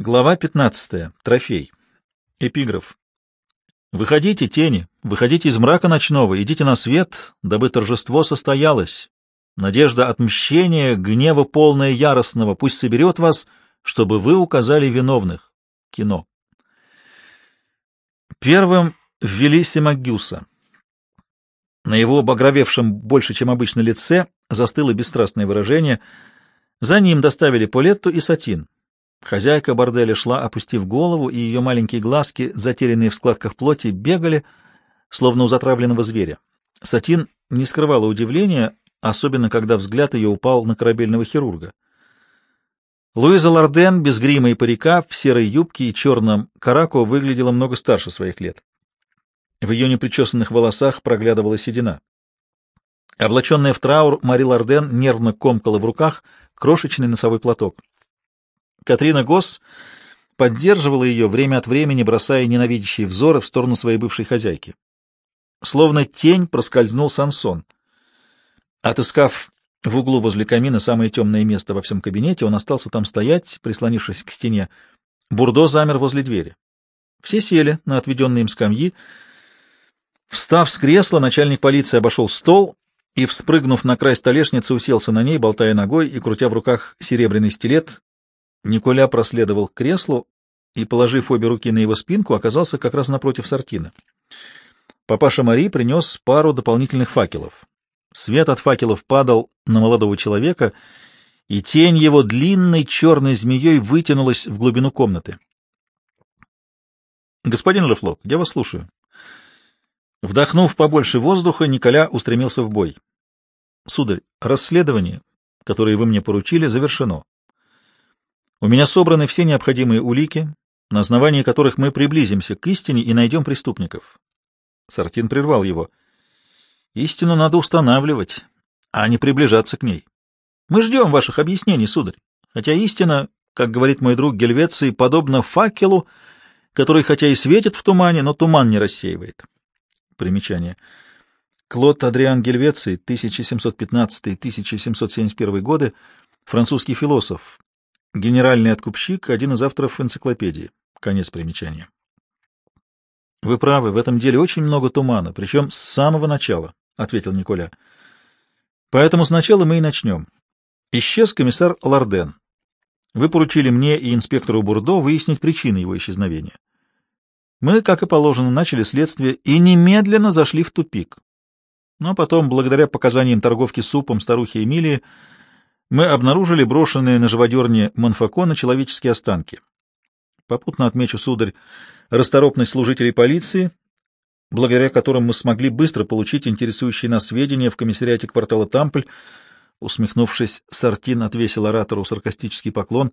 Глава 15. Трофей. Эпиграф. «Выходите, тени, выходите из мрака ночного, идите на свет, дабы торжество состоялось. Надежда отмщения, гнева полная яростного, пусть соберет вас, чтобы вы указали виновных». Кино. Первым ввели Симагюса. На его багровевшем больше, чем обычно, лице застыло бесстрастное выражение. За ним доставили Полетту и Сатин. Хозяйка борделя шла, опустив голову, и ее маленькие глазки, затерянные в складках плоти, бегали, словно у затравленного зверя. Сатин не скрывала удивления, особенно когда взгляд ее упал на корабельного хирурга. Луиза Ларден, без грима и парика, в серой юбке и черном карако, выглядела много старше своих лет. В ее непричесанных волосах проглядывала седина. Облаченная в траур, Мари Ларден нервно комкала в руках крошечный носовой платок. Катрина Госс поддерживала ее, время от времени бросая ненавидящие взоры в сторону своей бывшей хозяйки. Словно тень проскользнул Сансон. Отыскав в углу возле камина самое темное место во всем кабинете, он остался там стоять, прислонившись к стене. Бурдо замер возле двери. Все сели на отведенные им скамьи. Встав с кресла, начальник полиции обошел стол и, вспрыгнув на край столешницы, уселся на ней, болтая ногой и крутя в руках серебряный стилет, Николя проследовал к креслу и, положив обе руки на его спинку, оказался как раз напротив Сартина. Папаша Мари принес пару дополнительных факелов. Свет от факелов падал на молодого человека, и тень его длинной черной змеей вытянулась в глубину комнаты. — Господин Лефлок, я вас слушаю. Вдохнув побольше воздуха, Николя устремился в бой. — Сударь, расследование, которое вы мне поручили, завершено. У меня собраны все необходимые улики, на основании которых мы приблизимся к истине и найдем преступников. Сартин прервал его. Истину надо устанавливать, а не приближаться к ней. Мы ждем ваших объяснений, сударь. Хотя истина, как говорит мой друг Гельвеций, подобна факелу, который хотя и светит в тумане, но туман не рассеивает. Примечание. Клод Адриан Гельвеций, 1715-1771 годы, французский философ, Генеральный откупщик — один из авторов энциклопедии. Конец примечания. — Вы правы, в этом деле очень много тумана, причем с самого начала, — ответил Николя. — Поэтому сначала мы и начнем. Исчез комиссар Ларден. Вы поручили мне и инспектору Бурдо выяснить причины его исчезновения. Мы, как и положено, начали следствие и немедленно зашли в тупик. Но потом, благодаря показаниям торговки супом старухи Эмилии, мы обнаружили брошенные на живодерне Монфакона человеческие останки. Попутно отмечу, сударь, расторопность служителей полиции, благодаря которым мы смогли быстро получить интересующие нас сведения в комиссариате квартала Тампль. Усмехнувшись, Сартин отвесил оратору саркастический поклон.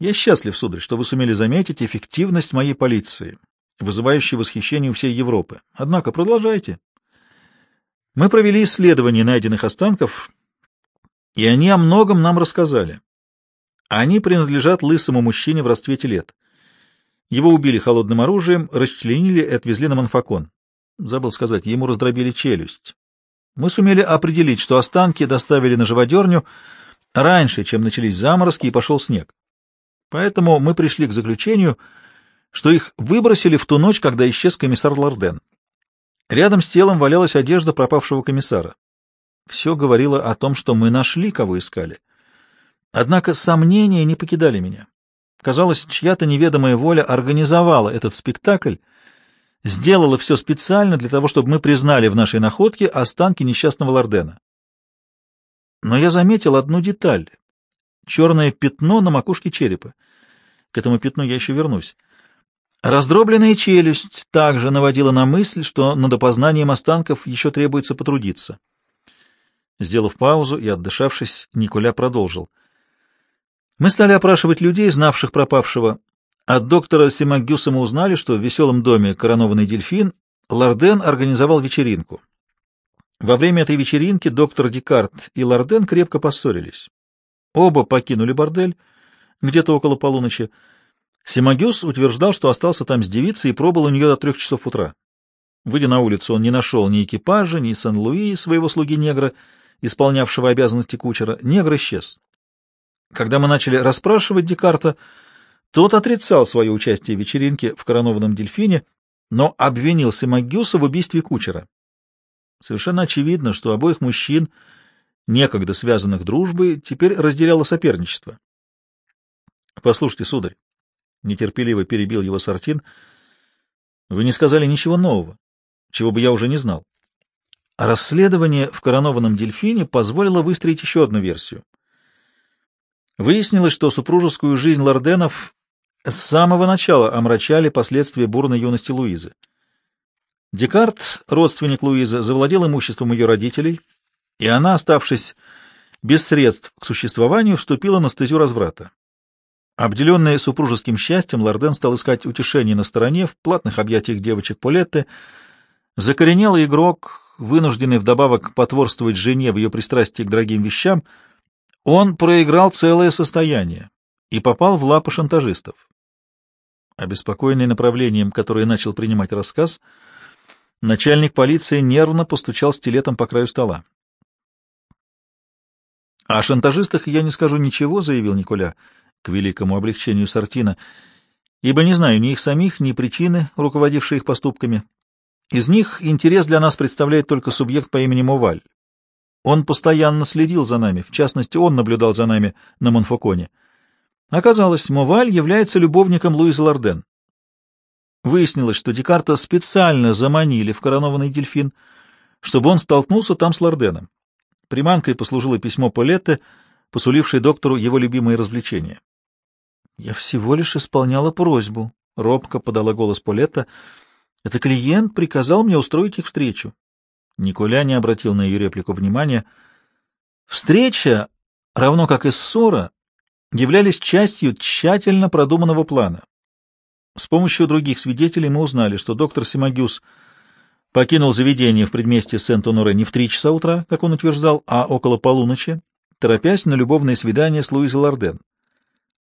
Я счастлив, сударь, что вы сумели заметить эффективность моей полиции, вызывающей восхищение у всей Европы. Однако продолжайте. Мы провели исследование найденных останков и они о многом нам рассказали. Они принадлежат лысому мужчине в расцвете лет. Его убили холодным оружием, расчленили и отвезли на Манфакон. Забыл сказать, ему раздробили челюсть. Мы сумели определить, что останки доставили на живодерню раньше, чем начались заморозки и пошел снег. Поэтому мы пришли к заключению, что их выбросили в ту ночь, когда исчез комиссар Лорден. Рядом с телом валялась одежда пропавшего комиссара все говорило о том, что мы нашли, кого искали. Однако сомнения не покидали меня. Казалось, чья-то неведомая воля организовала этот спектакль, сделала все специально для того, чтобы мы признали в нашей находке останки несчастного Лордена. Но я заметил одну деталь — черное пятно на макушке черепа. К этому пятну я еще вернусь. Раздробленная челюсть также наводила на мысль, что над опознанием останков еще требуется потрудиться. Сделав паузу и отдышавшись, Николя продолжил. Мы стали опрашивать людей, знавших пропавшего. От доктора Симагюса мы узнали, что в веселом доме «Коронованный дельфин» Ларден организовал вечеринку. Во время этой вечеринки доктор Декарт и Ларден крепко поссорились. Оба покинули бордель где-то около полуночи. Симагюс утверждал, что остался там с девицей и пробыл у нее до трех часов утра. Выйдя на улицу, он не нашел ни экипажа, ни Сан-Луи, своего слуги-негра, исполнявшего обязанности кучера, негр исчез. Когда мы начали расспрашивать Декарта, Тот отрицал свое участие в вечеринке в коронованном дельфине, но обвинил Симагюса в убийстве кучера. Совершенно очевидно, что обоих мужчин, некогда связанных дружбой, теперь разделяло соперничество. — Послушайте, сударь, — нетерпеливо перебил его Сартин, — вы не сказали ничего нового, чего бы я уже не знал. Расследование в коронованном дельфине позволило выстроить еще одну версию. Выяснилось, что супружескую жизнь Лорденов с самого начала омрачали последствия бурной юности Луизы. Декарт, родственник Луизы, завладел имуществом ее родителей, и она, оставшись без средств к существованию, вступила на стезю разврата. Обделенный супружеским счастьем, Лорден стал искать утешение на стороне, в платных объятиях девочек Полетты. Закоренелый игрок, вынужденный вдобавок потворствовать жене в ее пристрастии к дорогим вещам, он проиграл целое состояние и попал в лапы шантажистов. Обеспокоенный направлением, которое начал принимать рассказ, начальник полиции нервно постучал стилетом по краю стола. — О шантажистах я не скажу ничего, — заявил Николя, к великому облегчению Сартина, — ибо не знаю ни их самих, ни причины, руководившие их поступками. Из них интерес для нас представляет только субъект по имени Моваль. Он постоянно следил за нами, в частности, он наблюдал за нами на Монфоконе. Оказалось, Моваль является любовником Луизы Лорден. Выяснилось, что Декарта специально заманили в коронованный дельфин, чтобы он столкнулся там с Лорденом. Приманкой послужило письмо Полетте, посулившее доктору его любимые развлечения. — Я всего лишь исполняла просьбу, — робко подала голос Полетта. — Это клиент приказал мне устроить их встречу. Николя не обратил на ее реплику внимания. Встреча, равно как и ссора, являлись частью тщательно продуманного плана. С помощью других свидетелей мы узнали, что доктор Симагюс покинул заведение в предместье Сент-Оноре не в три часа утра, как он утверждал, а около полуночи, торопясь на любовное свидание с Луизой Лорден.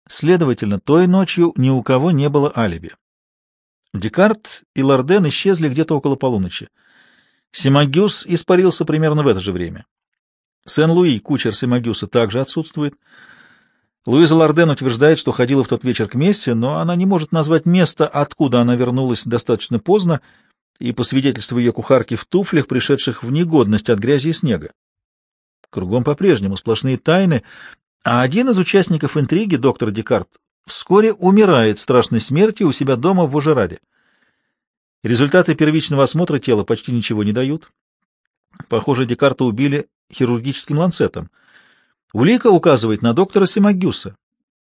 Следовательно, той ночью ни у кого не было алиби. Декарт и Лорден исчезли где-то около полуночи. Симагюс испарился примерно в это же время. Сен-Луи, кучер Симагюса, также отсутствует. Луиза Лорден утверждает, что ходила в тот вечер к Мессе, но она не может назвать место, откуда она вернулась достаточно поздно, и по свидетельству ее кухарки в туфлях, пришедших в негодность от грязи и снега. Кругом по-прежнему сплошные тайны, а один из участников интриги, доктор Декарт, вскоре умирает страшной смертью у себя дома в Вожераде. Результаты первичного осмотра тела почти ничего не дают. Похоже, Декарта убили хирургическим ланцетом. Улика указывает на доктора Симагюса.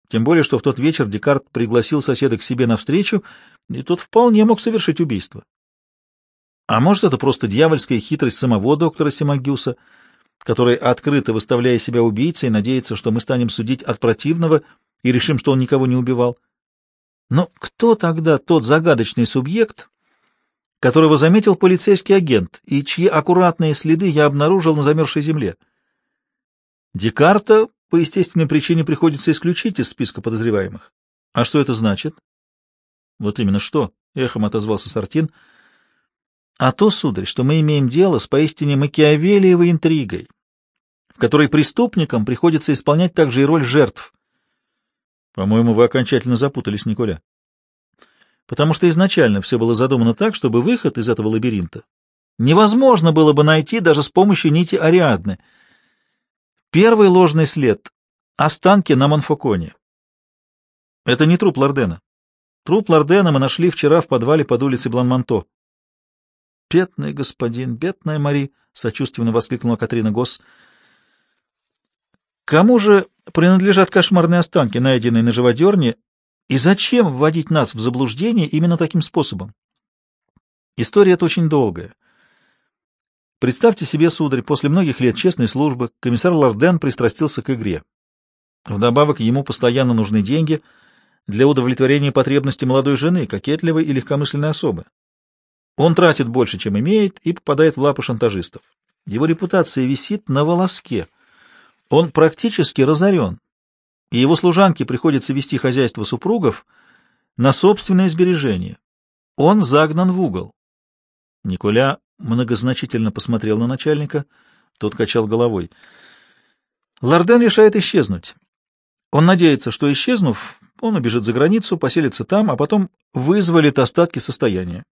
Тем более, что в тот вечер Декарт пригласил соседа к себе навстречу, и тот вполне мог совершить убийство. А может, это просто дьявольская хитрость самого доктора Симагюса, который, открыто выставляя себя убийцей, надеется, что мы станем судить от противного и решим, что он никого не убивал. Но кто тогда тот загадочный субъект, которого заметил полицейский агент и чьи аккуратные следы я обнаружил на замерзшей земле. Декарта по естественной причине приходится исключить из списка подозреваемых. А что это значит? Вот именно что, эхом отозвался Сартин. А то, сударь, что мы имеем дело с поистине макиавелиевой интригой, в которой преступникам приходится исполнять также и роль жертв. По-моему, вы окончательно запутались, Николя потому что изначально все было задумано так, чтобы выход из этого лабиринта невозможно было бы найти даже с помощью нити Ариадны. Первый ложный след — останки на Монфоконе. Это не труп Лордена. Труп Лордена мы нашли вчера в подвале под улицей Бланмонто. — Бедный господин, бедная Мари! — сочувственно воскликнула Катрина Госс. — Кому же принадлежат кошмарные останки, найденные на живодерне и зачем вводить нас в заблуждение именно таким способом? История эта очень долгая. Представьте себе, сударь, после многих лет честной службы комиссар Лорден пристрастился к игре. Вдобавок ему постоянно нужны деньги для удовлетворения потребностей молодой жены, кокетливой и легкомысленной особы. Он тратит больше, чем имеет, и попадает в лапы шантажистов. Его репутация висит на волоске. Он практически разорен, и его служанке приходится вести хозяйство супругов на собственное сбережение. Он загнан в угол. Николя многозначительно посмотрел на начальника, тот качал головой. Лорден решает исчезнуть. Он надеется, что, исчезнув, Он убежит за границу, поселится там, а потом вызволит остатки состояния.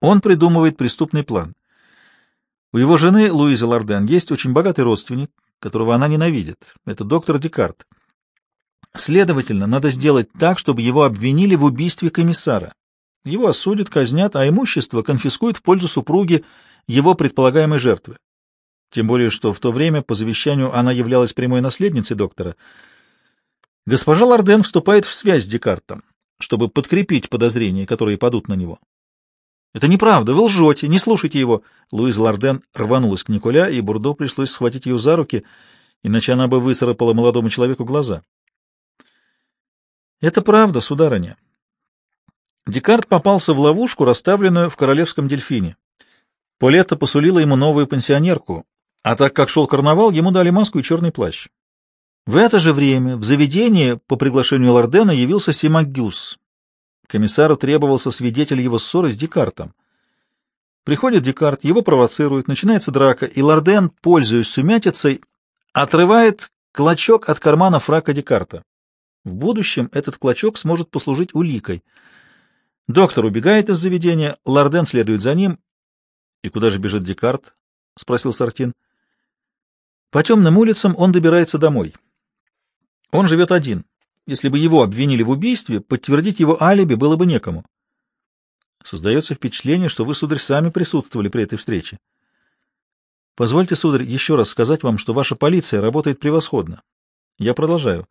Он придумывает преступный план. У его жены, Луизы Лорден, есть очень богатый родственник, которого она ненавидит. Это доктор Декарт. Следовательно, надо сделать так, чтобы его обвинили в убийстве комиссара. Его осудят, казнят, а имущество конфискуют в пользу супруги его предполагаемой жертвы. Тем более, что в то время, по завещанию, она являлась прямой наследницей доктора. Госпожа Лорден вступает в связь с Декартом, чтобы подкрепить подозрения, которые падут на него. «Это неправда, вы лжете, не слушайте его!» Луиза Лорден рванулась к Николя, и Бурдо пришлось схватить ее за руки, иначе она бы выцарапала молодому человеку глаза. «Это правда, сударыня. Декарт попался в ловушку, расставленную в королевском дельфине. Полета посулила ему новую пенсионерку, а так как шел карнавал, ему дали маску и черный плащ. В это же время в заведение по приглашению Лордена явился Симагюс, Комиссару требовался свидетель его ссоры с Декартом. Приходит Декарт, его провоцируют, начинается драка, и Лорден, пользуясь сумятицей, отрывает клочок от кармана фрака Декарта. В будущем этот клочок сможет послужить уликой. Доктор убегает из заведения, Лорден следует за ним. — И куда же бежит Декарт? — спросил Сартин. — По темным улицам он добирается домой. Он живет один. Если бы его обвинили в убийстве, подтвердить его алиби было бы некому. Создается впечатление, что вы, сударь, сами присутствовали при этой встрече. Позвольте, сударь, еще раз сказать вам, что ваша полиция работает превосходно. Я продолжаю.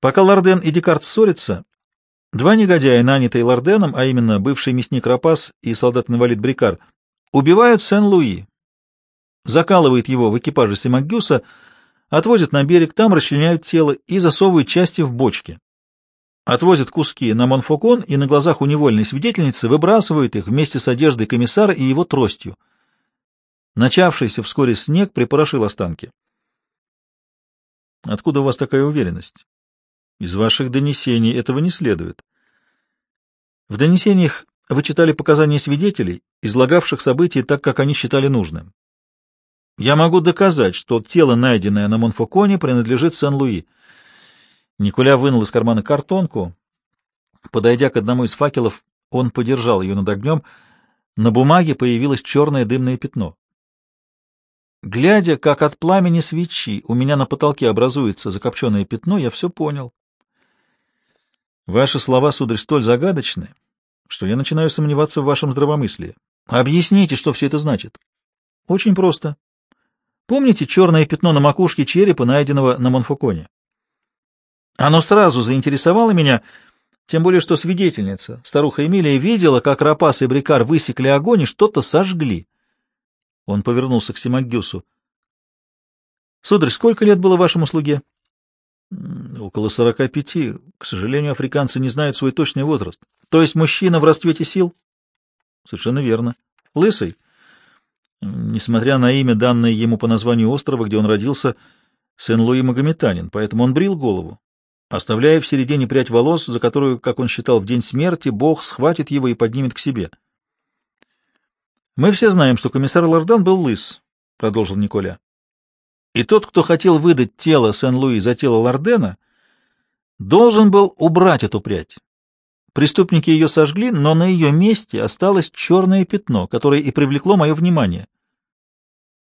Пока Лорден и Декарт ссорятся, два негодяя, нанятые Лорденом, а именно бывший мясник Рапас и солдат-инвалид Брикар, убивают Сен-Луи, закалывают его в экипаже Симагюса, Отвозят на берег, там расчленяют тело и засовывают части в бочки. Отвозят куски на Монфокон и на глазах у невольной свидетельницы выбрасывают их вместе с одеждой комиссара и его тростью. Начавшийся вскоре снег припорошил останки. Откуда у вас такая уверенность? Из ваших донесений этого не следует. В донесениях вы читали показания свидетелей, излагавших события так, как они считали нужным. Я могу доказать, что тело, найденное на Монфоконе, принадлежит Сен-Луи. Николя вынул из кармана картонку. Подойдя к одному из факелов, он подержал ее над огнем. На бумаге появилось черное дымное пятно. Глядя, как от пламени свечи у меня на потолке образуется закопченное пятно, я все понял. Ваши слова, сударь, столь загадочны, что я начинаю сомневаться в вашем здравомыслии. Объясните, что все это значит. Очень просто. Помните черное пятно на макушке черепа, найденного на Монфоконе? Оно сразу заинтересовало меня, тем более что свидетельница, старуха Эмилия, видела, как Рапас и Брикар высекли огонь и что-то сожгли. Он повернулся к Симагюсу. — Сударь, сколько лет было вашему слуге? — Около сорока пяти. К сожалению, африканцы не знают свой точный возраст. То есть мужчина в расцвете сил? — Совершенно верно. — Лысый? Несмотря на имя, данное ему по названию острова, где он родился, Сен-Луи Магометанин, поэтому он брил голову, оставляя в середине прядь волос, за которую, как он считал, в день смерти Бог схватит его и поднимет к себе. «Мы все знаем, что комиссар Лордан был лыс», — продолжил Николя. «И тот, кто хотел выдать тело Сен-Луи за тело Лордена, должен был убрать эту прядь. Преступники ее сожгли, но на ее месте осталось черное пятно, которое и привлекло мое внимание.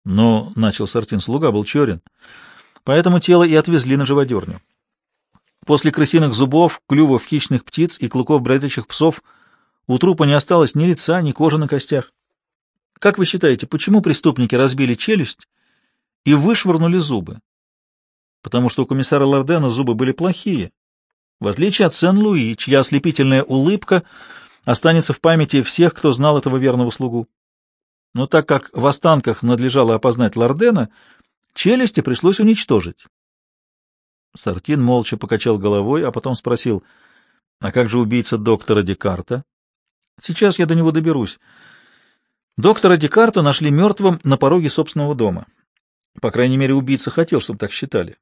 Но, — начал Сартин, — слуга был черен, поэтому тело и отвезли на живодерню. После крысиных зубов, клювов хищных птиц и клыков бродячих псов у трупа не осталось ни лица, ни кожи на костях. Как вы считаете, почему преступники разбили челюсть и вышвырнули зубы? Потому что у комиссара Лордена зубы были плохие, в отличие от Сен-Луи, чья ослепительная улыбка останется в памяти всех, кто знал этого верного слугу. Но так как в останках надлежало опознать Лордена, челюсти пришлось уничтожить. Сартин молча покачал головой, а потом спросил, «А как же убийца доктора Декарта?» «Сейчас я до него доберусь. Доктора Декарта нашли мертвым на пороге собственного дома. По крайней мере, убийца хотел, чтобы так считали.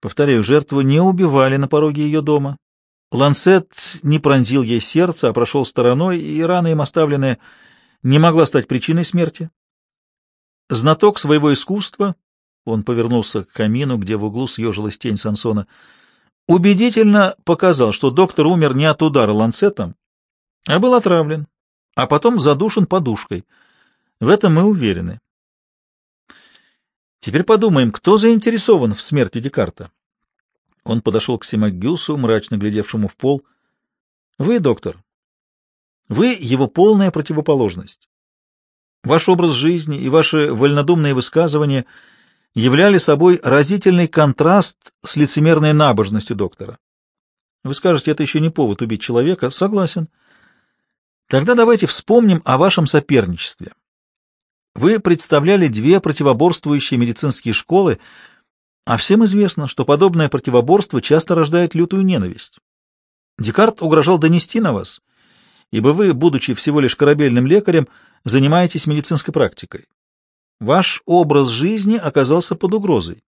Повторяю, жертву не убивали на пороге ее дома. Ланцет не пронзил ей сердце, а прошел стороной, и рана им оставленная не могла стать причиной смерти. Знаток своего искусства, он повернулся к камину, где в углу съежилась тень Сансона, убедительно показал, что доктор умер не от удара ланцетом, а был отравлен, а потом задушен подушкой. В этом мы уверены. Теперь подумаем, кто заинтересован в смерти Декарта. Он подошел к Симагюсу, мрачно глядевшему в пол. Вы, доктор, вы его полная противоположность. Ваш образ жизни и ваши вольнодумные высказывания являли собой разительный контраст с лицемерной набожностью доктора. Вы скажете, это еще не повод убить человека. Согласен. Тогда давайте вспомним о вашем соперничестве. Вы представляли две противоборствующие медицинские школы, а всем известно, что подобное противоборство часто рождает лютую ненависть. Декарт угрожал донести на вас, ибо вы, будучи всего лишь корабельным лекарем, занимаетесь медицинской практикой. Ваш образ жизни оказался под угрозой.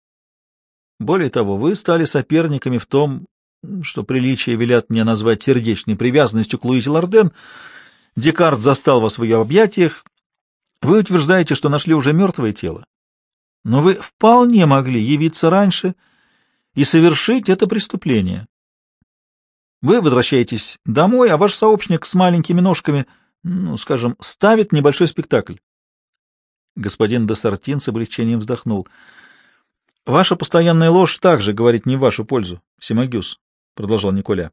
Более того, вы стали соперниками в том, что приличия велят мне назвать сердечной привязанностью к Луизе Лорден. Декарт застал вас в ее объятиях. Вы утверждаете, что нашли уже мертвое тело. Но вы вполне могли явиться раньше и совершить это преступление. Вы возвращаетесь домой, а ваш сообщник с маленькими ножками, ну, скажем, ставит небольшой спектакль. Господин Десартин с облегчением вздохнул. — Ваша постоянная ложь также говорит не в вашу пользу, Симагюс, — продолжал Николя.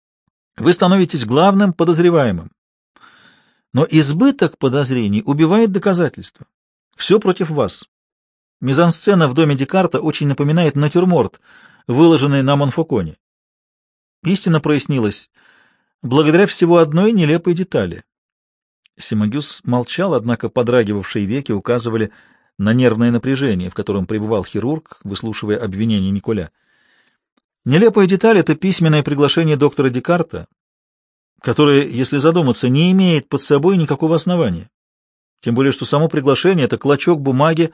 — Вы становитесь главным подозреваемым. Но избыток подозрений убивает доказательства. Все против вас. Мизансцена в доме Декарта очень напоминает натюрморт, выложенный на Монфоконе. Истина прояснилась благодаря всего одной нелепой детали. Симагюс молчал, однако подрагивавшие веки указывали на нервное напряжение, в котором пребывал хирург, выслушивая обвинения Николя. Нелепая деталь — это письменное приглашение доктора Декарта, которое, если задуматься, не имеет под собой никакого основания. Тем более, что само приглашение — это клочок бумаги,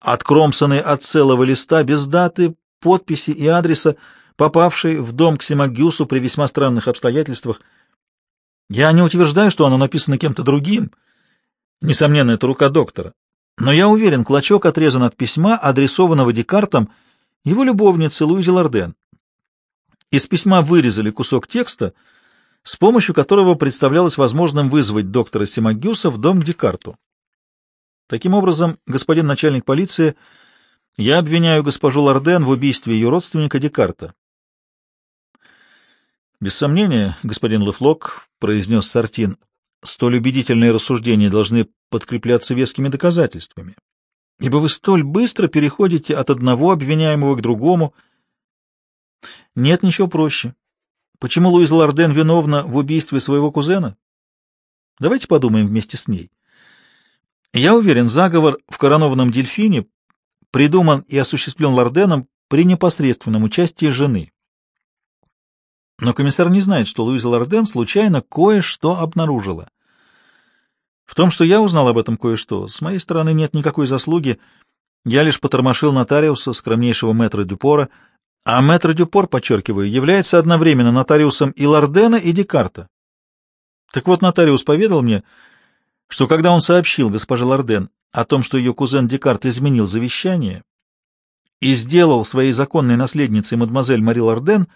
откромсанный от целого листа, без даты, подписи и адреса, попавший в дом к Симагюсу при весьма странных обстоятельствах — я не утверждаю, что оно написано кем-то другим. Несомненно, это рука доктора. Но я уверен, клочок отрезан от письма, адресованного Декартом его любовнице Луизе Лорден. Из письма вырезали кусок текста, с помощью которого представлялось возможным вызвать доктора Симагюса в дом к Декарту. Таким образом, господин начальник полиции, я обвиняю госпожу Лорден в убийстве ее родственника Декарта. Без сомнения, господин Лефлок, произнес Сартин, столь убедительные рассуждения должны подкрепляться вескими доказательствами, ибо вы столь быстро переходите от одного обвиняемого к другому. Нет ничего проще. Почему Луиза Лорден виновна в убийстве своего кузена? Давайте подумаем вместе с ней. Я уверен, заговор в коронованном дельфине придуман и осуществлен Лорденом при непосредственном участии жены. Но комиссар не знает, что Луиза Лорден случайно кое-что обнаружила. В том, что я узнал об этом кое-что, с моей стороны нет никакой заслуги. Я лишь потормошил нотариуса, скромнейшего мэтра Дюпора, а мэтр Дюпор, подчеркиваю, является одновременно нотариусом и Лордена, и Декарта. Так вот, нотариус поведал мне, что когда он сообщил госпоже Лорден о том, что ее кузен Декарт изменил завещание и сделал своей законной наследницей мадемуазель Мари Лорден,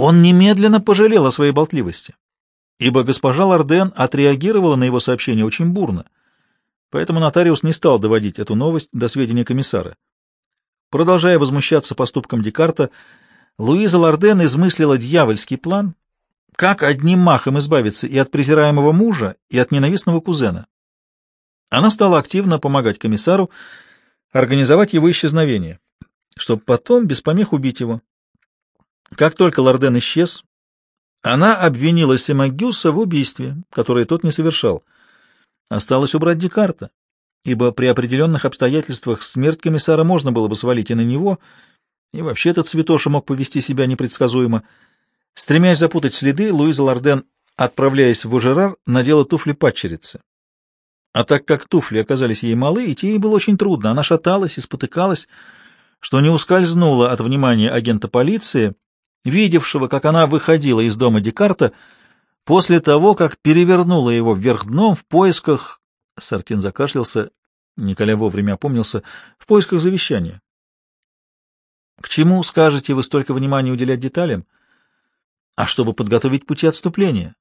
он немедленно пожалел о своей болтливости, ибо госпожа Лорден отреагировала на его сообщение очень бурно, поэтому нотариус не стал доводить эту новость до сведения комиссара. Продолжая возмущаться поступком Декарта, Луиза Лорден измыслила дьявольский план, как одним махом избавиться и от презираемого мужа, и от ненавистного кузена. Она стала активно помогать комиссару организовать его исчезновение, чтобы потом без помех убить его. Как только Лорден исчез, она обвинила Семагюса в убийстве, которое тот не совершал. Осталось убрать Декарта, ибо при определенных обстоятельствах смерть комиссара можно было бы свалить и на него, и вообще этот святоша мог повести себя непредсказуемо. Стремясь запутать следы, Луиза Лорден, отправляясь в Ужерар, надела туфли падчерицы. А так как туфли оказались ей малы, идти ей было очень трудно. Она шаталась и спотыкалась, что не ускользнуло от внимания агента полиции — видевшего, как она выходила из дома Декарта после того, как перевернула его вверх дном в поисках... Сартин закашлялся, Николя вовремя опомнился, в поисках завещания. К чему, скажете вы, столько внимания уделять деталям? А чтобы подготовить пути отступления.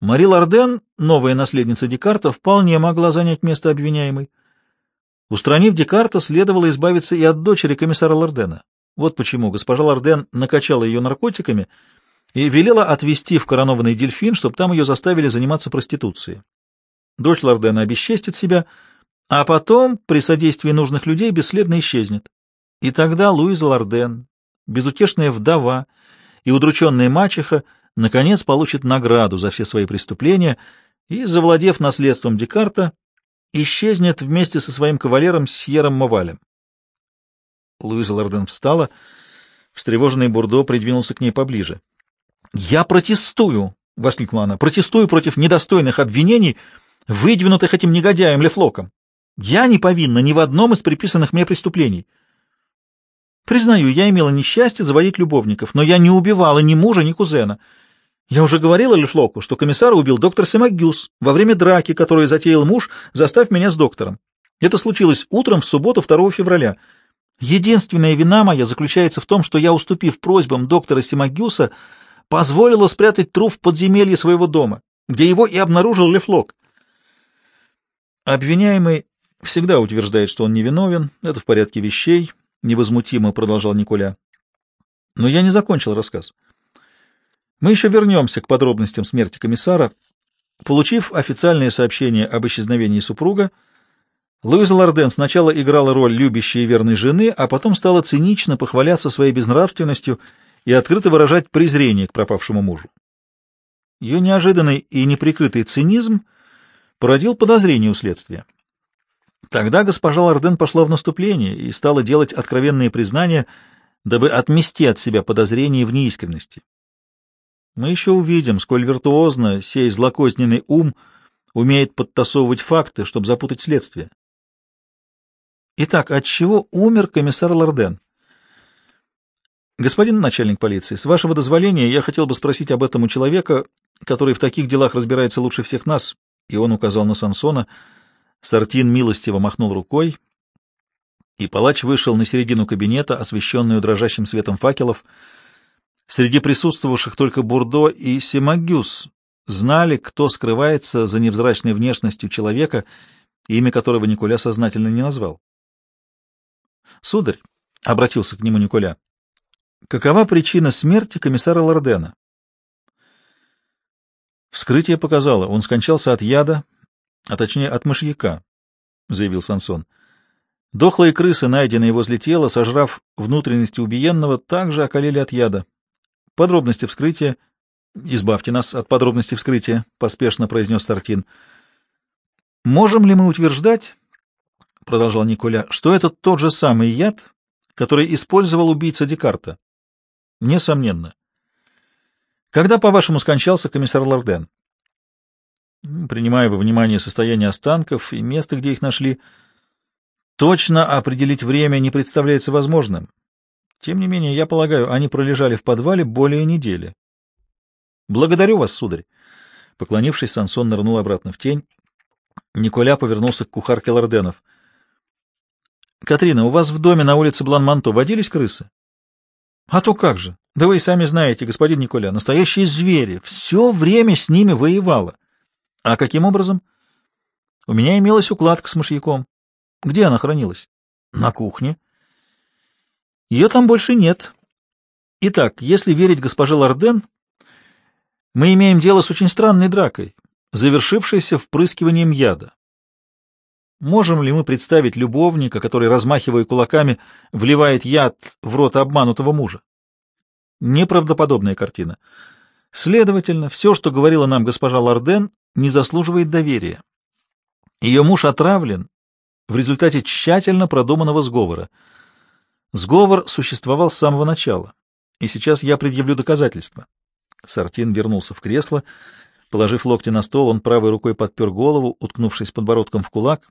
Мари Ларден, новая наследница Декарта, вполне могла занять место обвиняемой. Устранив Декарта, следовало избавиться и от дочери комиссара Лардена. Вот почему госпожа Ларден накачала ее наркотиками и велела отвезти в коронованный дельфин, чтобы там ее заставили заниматься проституцией. Дочь Лардена обесчестит себя, а потом, при содействии нужных людей, бесследно исчезнет. И тогда Луиза Ларден, безутешная вдова и удрученная мачеха, наконец получит награду за все свои преступления и, завладев наследством Декарта, исчезнет вместе со своим кавалером Сьером Мовалем. Луиза Ларден встала, встревоженный Бурдо придвинулся к ней поближе. — Я протестую! — воскликнула она. — Протестую против недостойных обвинений, выдвинутых этим негодяем Лефлоком. Я не повинна ни в одном из приписанных мне преступлений. Признаю, я имела несчастье заводить любовников, но я не убивала ни мужа, ни кузена. Я уже говорила Лефлоку, что комиссара убил доктор Семагюс во время драки, которую затеял муж, заставь меня с доктором. Это случилось утром в субботу 2 февраля. Единственная вина моя заключается в том, что я, уступив просьбам доктора Семагюса, позволила спрятать труп в подземелье своего дома, где его и обнаружил Лефлок. Обвиняемый всегда утверждает, что он невиновен, это в порядке вещей, — невозмутимо продолжал Николя. Но я не закончил рассказ. Мы еще вернемся к подробностям смерти комиссара. Получив официальное сообщение об исчезновении супруга, Луиза Лорден сначала играла роль любящей и верной жены, а потом стала цинично похваляться своей безнравственностью и открыто выражать презрение к пропавшему мужу. Ее неожиданный и неприкрытый цинизм породил подозрение у следствия. Тогда госпожа Лорден пошла в наступление и стала делать откровенные признания, дабы отмести от себя подозрения в неискренности. Мы еще увидим, сколь виртуозно сей злокозненный ум умеет подтасовывать факты, чтобы запутать следствие. Итак, от чего умер комиссар Лорден? Господин начальник полиции, с вашего дозволения я хотел бы спросить об этом у человека, который в таких делах разбирается лучше всех нас, и он указал на Сансона — Сартин милостиво махнул рукой, и палач вышел на середину кабинета, освещенную дрожащим светом факелов. Среди присутствовавших только Бурдо и Семагюс знали, кто скрывается за невзрачной внешностью человека, имя которого Николя сознательно не назвал. — Сударь, — обратился к нему Николя, — какова причина смерти комиссара Лордена? Вскрытие показало, он скончался от яда, а точнее от мышьяка, — заявил Сансон. Дохлые крысы, найденные возле тела, сожрав внутренности убиенного, также околели от яда. Подробности вскрытия... — Избавьте нас от подробностей вскрытия, — поспешно произнес Сартин. — Можем ли мы утверждать, — продолжал Николя, — что это тот же самый яд, который использовал убийца Декарта? — Несомненно. — Когда, по-вашему, скончался комиссар Лорден? — принимая во внимание состояние останков и место, где их нашли, точно определить время не представляется возможным. Тем не менее, я полагаю, они пролежали в подвале более недели. Благодарю вас, сударь. Поклонившись, Сансон нырнул обратно в тень. Николя повернулся к кухарке Лорденов. — Катрина, у вас в доме на улице Блан-Манто водились крысы? — А то как же! Да вы и сами знаете, господин Николя, настоящие звери. Все время с ними воевало. А каким образом? У меня имелась укладка с мышьяком. Где она хранилась? На кухне. Ее там больше нет. Итак, если верить госпоже Лорден, мы имеем дело с очень странной дракой, завершившейся впрыскиванием яда. Можем ли мы представить любовника, который, размахивая кулаками, вливает яд в рот обманутого мужа? Неправдоподобная картина. Следовательно, все, что говорила нам госпожа Лорден, не заслуживает доверия. Ее муж отравлен в результате тщательно продуманного сговора. Сговор существовал с самого начала, и сейчас я предъявлю доказательства. Сартин вернулся в кресло. Положив локти на стол, он правой рукой подпер голову, уткнувшись подбородком в кулак,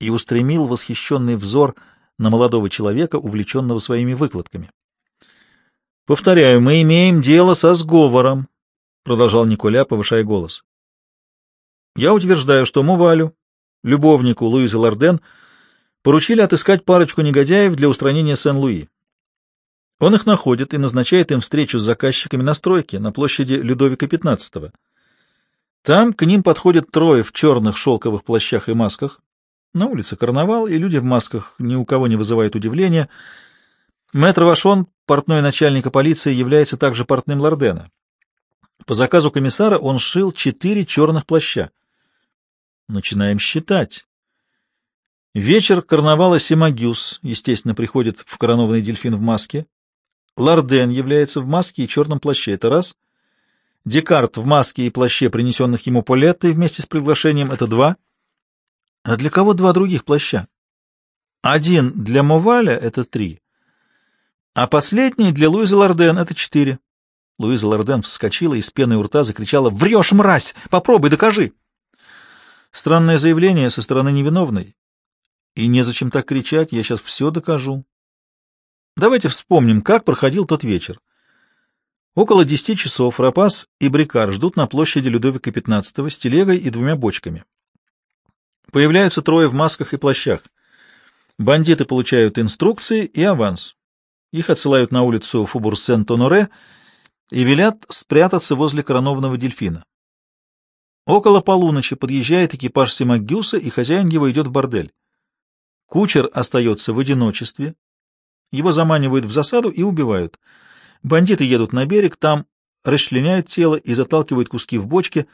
и устремил восхищенный взор на молодого человека, увлеченного своими выкладками. «Повторяю, мы имеем дело со сговором», — продолжал Николя, повышая голос. Я утверждаю, что Мувалю, любовнику Луизы Лорден, поручили отыскать парочку негодяев для устранения Сен-Луи. Он их находит и назначает им встречу с заказчиками на стройке на площади Людовика XV. Там к ним подходят трое в черных шелковых плащах и масках. На улице карнавал, и люди в масках ни у кого не вызывают удивления. Мэтр Вашон, портной начальника полиции, является также портным Лордена. По заказу комиссара он сшил четыре черных плаща. Начинаем считать. Вечер карнавала Симагюс, естественно, приходит в коронованный дельфин в маске. Лорден является в маске и черном плаще. Это раз. Декарт в маске и плаще, принесенных ему Полеттой вместе с приглашением. Это два. А для кого два других плаща? Один для Моваля — это три. А последний для Луизы Лорден — это четыре. Луиза Лорден вскочила и с пеной у рта закричала «Врешь, мразь! Попробуй, докажи!» Странное заявление со стороны невиновной. И незачем так кричать, я сейчас все докажу. Давайте вспомним, как проходил тот вечер. Около десяти часов Рапас и Брикар ждут на площади Людовика XV с телегой и двумя бочками. Появляются трое в масках и плащах. Бандиты получают инструкции и аванс. Их отсылают на улицу Фубур-Сен-Тоноре и велят спрятаться возле коронованного дельфина. Около полуночи подъезжает экипаж Симагюса, и хозяин его идет в бордель. Кучер остается в одиночестве. Его заманивают в засаду и убивают. Бандиты едут на берег, там расчленяют тело и заталкивают куски в бочки.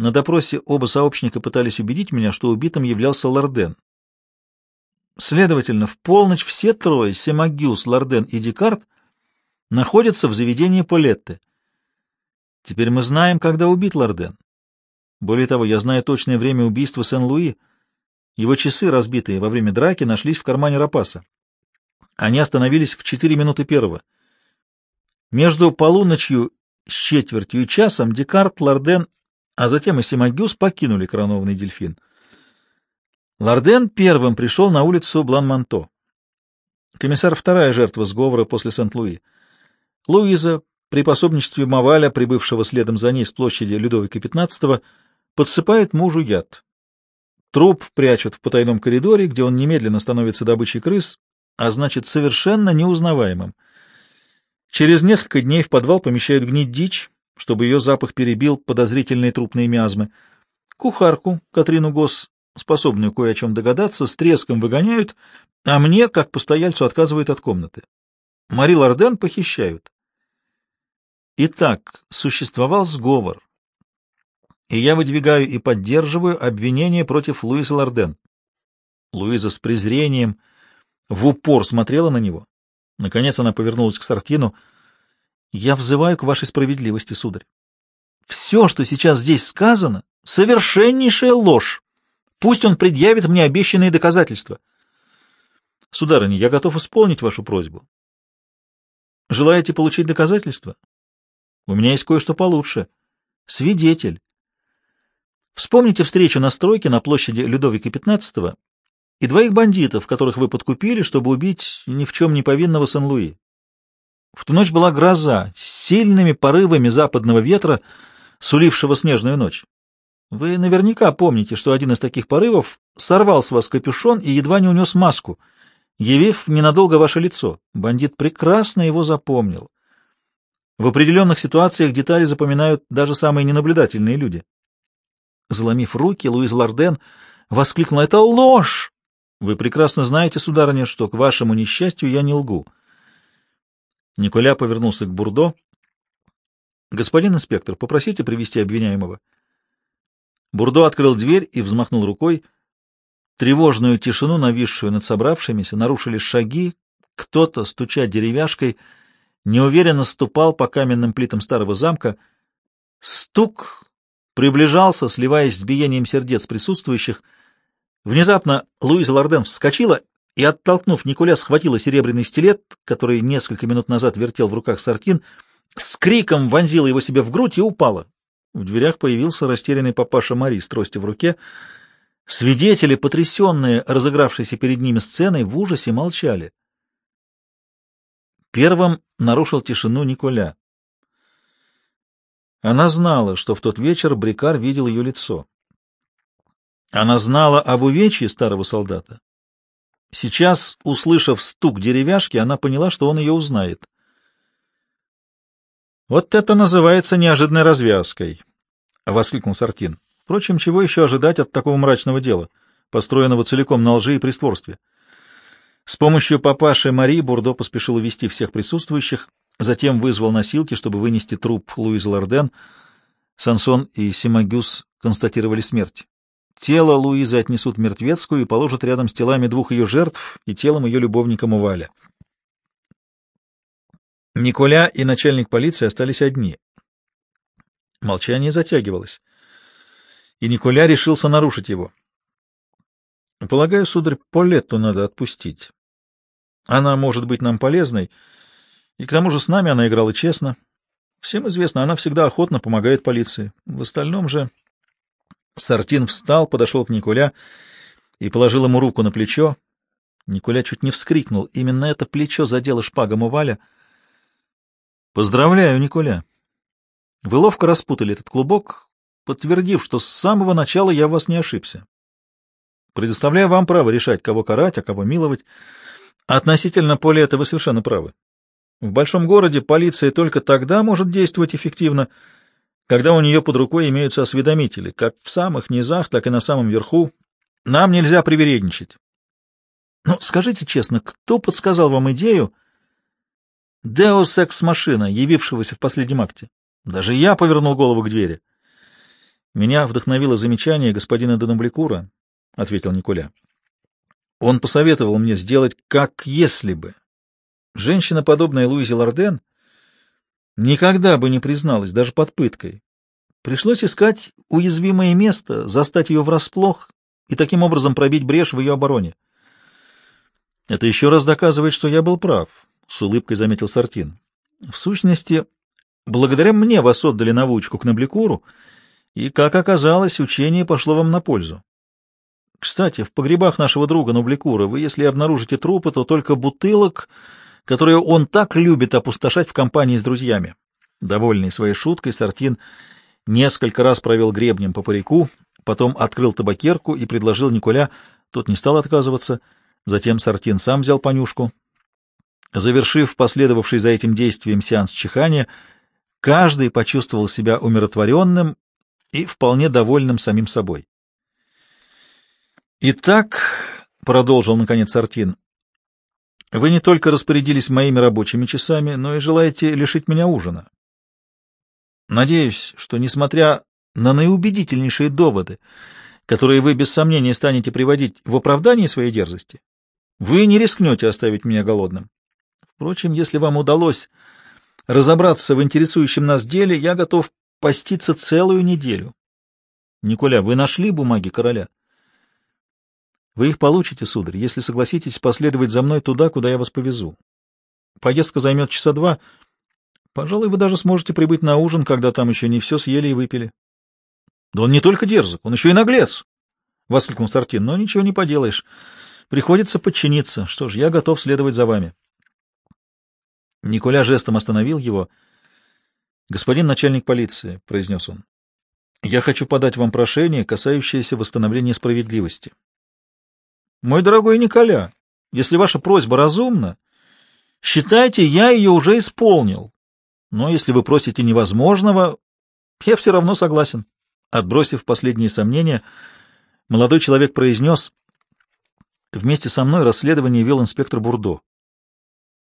На допросе оба сообщника пытались убедить меня, что убитым являлся Лорден. Следовательно, в полночь все трое, Семагюс, Лорден и Декарт, находятся в заведении Полетты. Теперь мы знаем, когда убит Лорден. Более того, я знаю точное время убийства Сен-Луи. Его часы, разбитые во время драки, нашлись в кармане Рапаса. Они остановились в четыре минуты первого. Между полуночью с четвертью часом Декарт, Лорден, а затем и Симагюс покинули коронованный дельфин. Лорден первым пришел на улицу Блан-Манто. Комиссар — вторая жертва сговора после Сент-Луи. Луиза, при пособничестве Маваля, прибывшего следом за ней с площади Людовика XV, подсыпает мужу яд. Труп прячут в потайном коридоре, где он немедленно становится добычей крыс, а значит, совершенно неузнаваемым. Через несколько дней в подвал помещают гнить дичь, чтобы ее запах перебил подозрительные трупные миазмы. Кухарку, Катрину Гос, способную кое о чем догадаться, с треском выгоняют, а мне, как постояльцу, отказывают от комнаты. Мари Лорден похищают. Итак, существовал сговор, и я выдвигаю и поддерживаю обвинение против Луизы Лорден. Луиза с презрением в упор смотрела на него. Наконец она повернулась к Сартину. «Я взываю к вашей справедливости, сударь. Все, что сейчас здесь сказано, — совершеннейшая ложь. Пусть он предъявит мне обещанные доказательства. Сударыня, я готов исполнить вашу просьбу. Желаете получить доказательства? У меня есть кое-что получше. Свидетель. Вспомните встречу на стройке на площади Людовика XV и двоих бандитов, которых вы подкупили, чтобы убить ни в чем не повинного Сен-Луи. В ту ночь была гроза с сильными порывами западного ветра, сулившего снежную ночь. Вы наверняка помните, что один из таких порывов сорвал с вас капюшон и едва не унес маску, явив ненадолго ваше лицо. Бандит прекрасно его запомнил. В определенных ситуациях детали запоминают даже самые ненаблюдательные люди. Заломив руки, Луиз Ларден воскликнул: «Это ложь! Вы прекрасно знаете, сударыня, что к вашему несчастью я не лгу». Николя повернулся к Бурдо. «Господин инспектор, попросите привести обвиняемого». Бурдо открыл дверь и взмахнул рукой. Тревожную тишину, нависшую над собравшимися, нарушили шаги. Кто-то, стуча деревяшкой, неуверенно ступал по каменным плитам старого замка. Стук приближался, сливаясь с биением сердец присутствующих. Внезапно Луиза Лорден вскочила и, оттолкнув Николя, схватила серебряный стилет, который несколько минут назад вертел в руках Сартин, с криком вонзила его себе в грудь и упала. В дверях появился растерянный папаша Мари с тростью в руке. Свидетели, потрясенные разыгравшейся перед ними сценой, в ужасе молчали. Первым нарушил тишину Николя. Она знала, что в тот вечер Брикар видел ее лицо. Она знала об увечье старого солдата, Сейчас, услышав стук деревяшки, она поняла, что он ее узнает. «Вот это называется неожиданной развязкой!» — воскликнул Сартин. «Впрочем, чего еще ожидать от такого мрачного дела, построенного целиком на лжи и притворстве?» С помощью папаши Мари Бурдо поспешил увести всех присутствующих, затем вызвал носилки, чтобы вынести труп Луизы Лорден. Сансон и Симагюс констатировали смерть. Тело Луизы отнесут в мертвецкую и положат рядом с телами двух ее жертв и телом ее любовника Муваля. Николя и начальник полиции остались одни. Молчание затягивалось, и Николя решился нарушить его. — Полагаю, сударь, Полетту надо отпустить. Она может быть нам полезной, и к тому же с нами она играла честно. Всем известно, она всегда охотно помогает полиции. В остальном же... Сартин встал, подошел к Николя и положил ему руку на плечо. Николя чуть не вскрикнул. Именно это плечо задело шпагом Валя. Поздравляю, Николя. Вы ловко распутали этот клубок, подтвердив, что с самого начала я в вас не ошибся. Предоставляю вам право решать, кого карать, а кого миловать. Относительно поля это вы совершенно правы. В большом городе полиция только тогда может действовать эффективно, когда у нее под рукой имеются осведомители, как в самых низах, так и на самом верху. Нам нельзя привередничать. Но скажите честно, кто подсказал вам идею Деус Экс-машина, явившегося в последнем акте. Даже я повернул голову к двери. Меня вдохновило замечание господина Денубликура, — ответил Николя. Он посоветовал мне сделать как если бы. Женщина, подобная Луизе Лорден, никогда бы не призналась, даже под пыткой. Пришлось искать уязвимое место, застать ее врасплох и таким образом пробить брешь в ее обороне. Это еще раз доказывает, что я был прав с улыбкой заметил Сартин. В сущности, благодаря мне вас отдали на выучку к Набликуру, и, как оказалось, учение пошло вам на пользу. Кстати, в погребах нашего друга Набликура вы, если обнаружите трупы, то только бутылок, которые он так любит опустошать в компании с друзьями. Довольный своей шуткой, Сартин несколько раз провел гребнем по парику, потом открыл табакерку и предложил Николя, тот не стал отказываться, затем Сартин сам взял понюшку, Завершив последовавший за этим действием сеанс чихания, каждый почувствовал себя умиротворенным и вполне довольным самим собой. «Итак», — продолжил наконец Артин, — «вы не только распорядились моими рабочими часами, но и желаете лишить меня ужина. Надеюсь, что, несмотря на наиубедительнейшие доводы, которые вы без сомнения станете приводить в оправдании своей дерзости, вы не рискнете оставить меня голодным. Впрочем, если вам удалось разобраться в интересующем нас деле, я готов поститься целую неделю. Николя, вы нашли бумаги короля? Вы их получите, сударь, если согласитесь последовать за мной туда, куда я вас повезу. Поездка займет часа два. Пожалуй, вы даже сможете прибыть на ужин, когда там еще не все съели и выпили. — Да он не только дерзок, он еще и наглец! — воскликнул Сартин. — Но ничего не поделаешь. Приходится подчиниться. Что ж, я готов следовать за вами. Николя жестом остановил его. «Господин начальник полиции», — произнес он, — «я хочу подать вам прошение, касающееся восстановления справедливости». «Мой дорогой Николя, если ваша просьба разумна, считайте, я ее уже исполнил. Но если вы просите невозможного, я все равно согласен». Отбросив последние сомнения, молодой человек произнес, «Вместе со мной расследование вел инспектор Бурдо.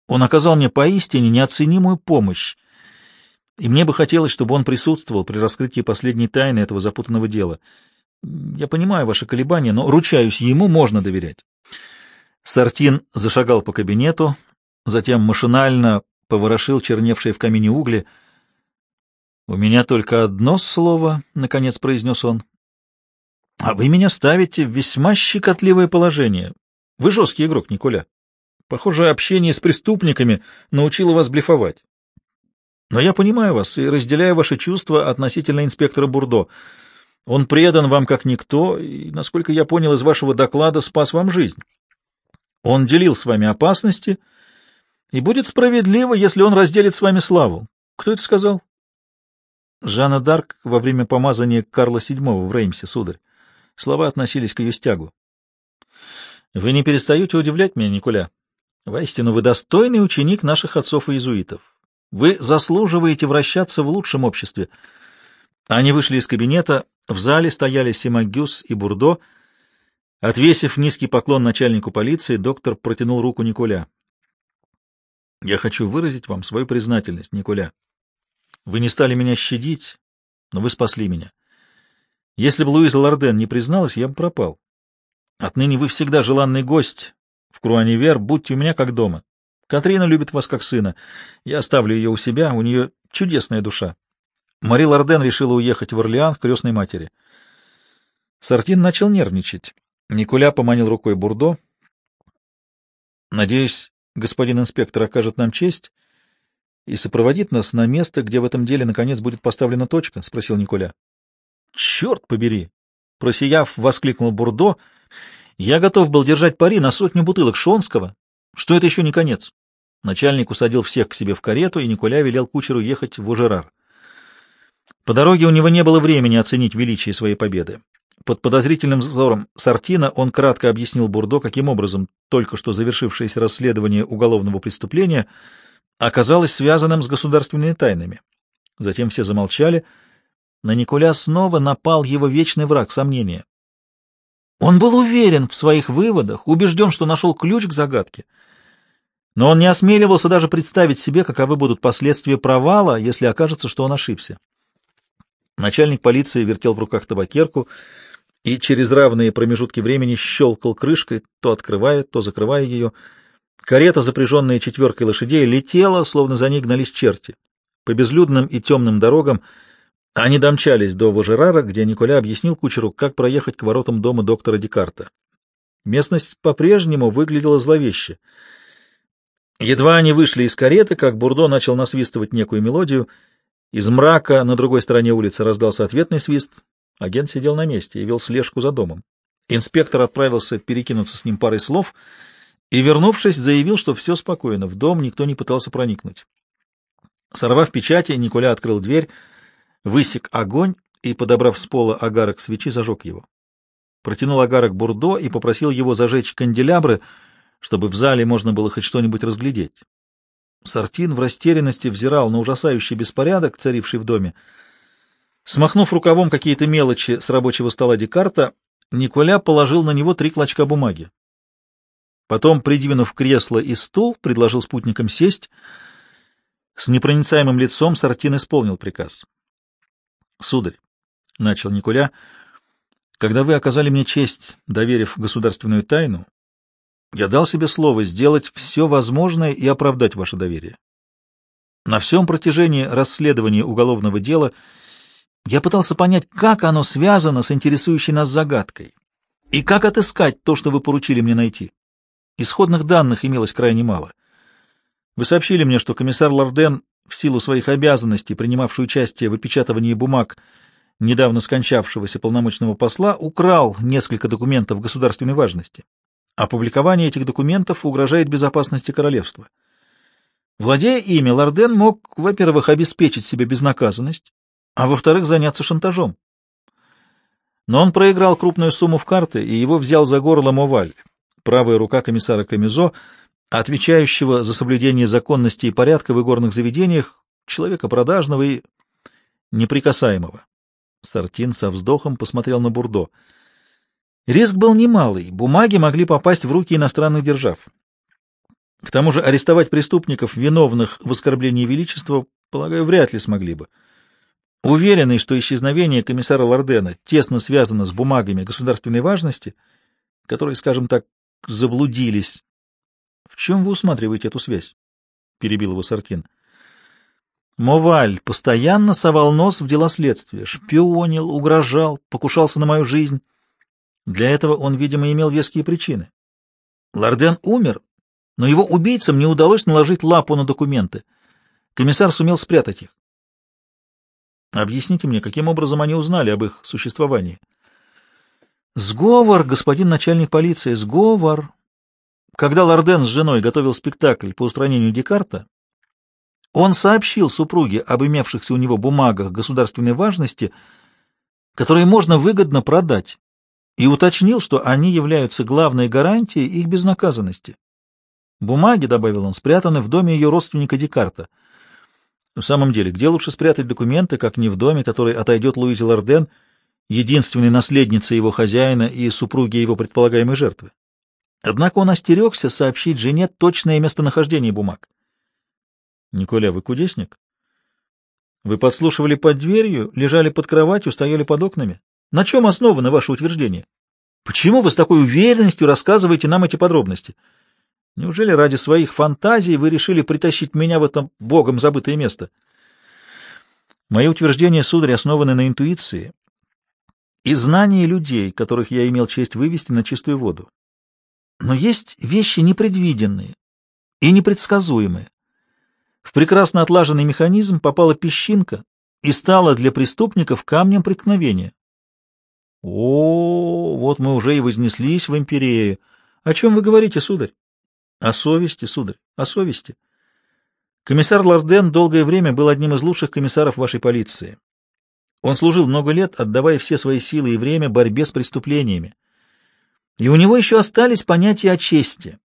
Он оказал мне поистине неоценимую помощь, и мне бы хотелось, чтобы он присутствовал при раскрытии последней тайны этого запутанного дела. Я понимаю ваши колебания, но, ручаюсь, ему можно доверять. Сартин зашагал по кабинету, затем машинально поворошил черневшие в камине угли. — У меня только одно слово, — наконец произнес он. — А вы меня ставите в весьма щекотливое положение. Вы жесткий игрок, Николя. Похоже, общение с преступниками научило вас блефовать. Но я понимаю вас и разделяю ваши чувства относительно инспектора Бурдо. Он предан вам как никто, и, насколько я понял из вашего доклада, спас вам жизнь. Он делил с вами опасности, и будет справедливо, если он разделит с вами славу. Кто это сказал? Жанна Дарк во время помазания Карла VII в Реймсе, сударь. Слова относились к ее стягу. Вы не перестаете удивлять меня, Николя. Воистину, вы достойный ученик наших отцов и иезуитов. Вы заслуживаете вращаться в лучшем обществе. Они вышли из кабинета, в зале стояли Симагюс и Бурдо. Отвесив низкий поклон начальнику полиции, доктор протянул руку Николя. «Я хочу выразить вам свою признательность, Николя. Вы не стали меня щадить, но вы спасли меня. Если бы Луиза Лорден не призналась, я бы пропал. Отныне вы всегда желанный гость в Круанивер, будьте у меня как дома. Катрина любит вас как сына. Я оставлю ее у себя, у нее чудесная душа. Мари Лорден решила уехать в Орлеан к крестной матери. Сартин начал нервничать. Николя поманил рукой Бурдо. «Надеюсь, господин инспектор окажет нам честь и сопроводит нас на место, где в этом деле, наконец, будет поставлена точка?» — спросил Николя. «Черт побери!» — просияв, воскликнул Бурдо. «Я готов был держать пари на сотню бутылок Шонского, что это еще не конец». Начальник усадил всех к себе в карету, и Николя велел кучеру ехать в Ужерар. По дороге у него не было времени оценить величие своей победы. Под подозрительным взором Сартина он кратко объяснил Бурдо, каким образом только что завершившееся расследование уголовного преступления оказалось связанным с государственными тайнами. Затем все замолчали — на Николя снова напал его вечный враг — сомнения. Он был уверен в своих выводах, убежден, что нашел ключ к загадке. Но он не осмеливался даже представить себе, каковы будут последствия провала, если окажется, что он ошибся. Начальник полиции вертел в руках табакерку и через равные промежутки времени щелкал крышкой, то открывая, то закрывая ее. Карета, запряженная четверкой лошадей, летела, словно за ней гнались черти. По безлюдным и темным дорогам — они домчались до Важерара, где Николя объяснил кучеру, как проехать к воротам дома доктора Декарта. Местность по-прежнему выглядела зловеще. Едва они вышли из кареты, как Бурдо начал насвистывать некую мелодию. Из мрака на другой стороне улицы раздался ответный свист. Агент сидел на месте и вел слежку за домом. Инспектор отправился перекинуться с ним парой слов и, вернувшись, заявил, что все спокойно, в дом никто не пытался проникнуть. Сорвав печати, Николя открыл дверь — высек огонь и, подобрав с пола агарок свечи, зажег его. Протянул агарок Бурдо и попросил его зажечь канделябры, чтобы в зале можно было хоть что-нибудь разглядеть. Сартин в растерянности взирал на ужасающий беспорядок, царивший в доме. Смахнув рукавом какие-то мелочи с рабочего стола Декарта, Николя положил на него три клочка бумаги. Потом, придвинув кресло и стул, предложил спутникам сесть. С непроницаемым лицом Сартин исполнил приказ. Сударь, — начал Николя, — когда вы оказали мне честь, доверив государственную тайну, я дал себе слово сделать все возможное и оправдать ваше доверие. На всем протяжении расследования уголовного дела я пытался понять, как оно связано с интересующей нас загадкой и как отыскать то, что вы поручили мне найти. Исходных данных имелось крайне мало. Вы сообщили мне, что комиссар Лорден в силу своих обязанностей, принимавший участие в опечатывании бумаг недавно скончавшегося полномочного посла, украл несколько документов государственной важности. Опубликование этих документов угрожает безопасности королевства. Владея ими, Лорден мог, во-первых, обеспечить себе безнаказанность, а во-вторых, заняться шантажом. Но он проиграл крупную сумму в карты, и его взял за горло Моваль, правая рука комиссара Камизо, отвечающего за соблюдение законности и порядка в игорных заведениях, человека продажного и неприкасаемого. Сартин со вздохом посмотрел на Бурдо. Риск был немалый, бумаги могли попасть в руки иностранных держав. К тому же арестовать преступников, виновных в оскорблении величества, полагаю, вряд ли смогли бы. Уверенный, что исчезновение комиссара Лордена тесно связано с бумагами государственной важности, которые, скажем так, заблудились в чем вы усматриваете эту связь? — перебил его Сартин. Моваль постоянно совал нос в дела следствия, шпионил, угрожал, покушался на мою жизнь. Для этого он, видимо, имел веские причины. Лорден умер, но его убийцам не удалось наложить лапу на документы. Комиссар сумел спрятать их. Объясните мне, каким образом они узнали об их существовании? Сговор, господин начальник полиции, сговор, когда Лорден с женой готовил спектакль по устранению Декарта, он сообщил супруге об имевшихся у него бумагах государственной важности, которые можно выгодно продать. И уточнил, что они являются главной гарантией их безнаказанности. Бумаги, — добавил он, — спрятаны в доме ее родственника Декарта. В самом деле, где лучше спрятать документы, как не в доме, который отойдет Луизе Лорден, единственной наследнице его хозяина и супруге его предполагаемой жертвы? Однако он остерегся сообщить жене точное местонахождение бумаг. — Николя, вы кудесник? Вы подслушивали под дверью, лежали под кроватью, стояли под окнами? На чем основано ваше утверждение? Почему вы с такой уверенностью рассказываете нам эти подробности? Неужели ради своих фантазий вы решили притащить меня в это богом забытое место? Мои утверждения, сударь, основаны на интуиции и знании людей, которых я имел честь вывести на чистую воду. Но есть вещи непредвиденные и непредсказуемые. В прекрасно отлаженный механизм попала песчинка и стала для преступников камнем преткновения. О, вот мы уже и вознеслись в империю. О чем вы говорите, сударь? О совести, сударь, о совести. Комиссар Лорден долгое время был одним из лучших комиссаров вашей полиции. Он служил много лет, отдавая все свои силы и время борьбе с преступлениями. И у него еще остались понятия о чести.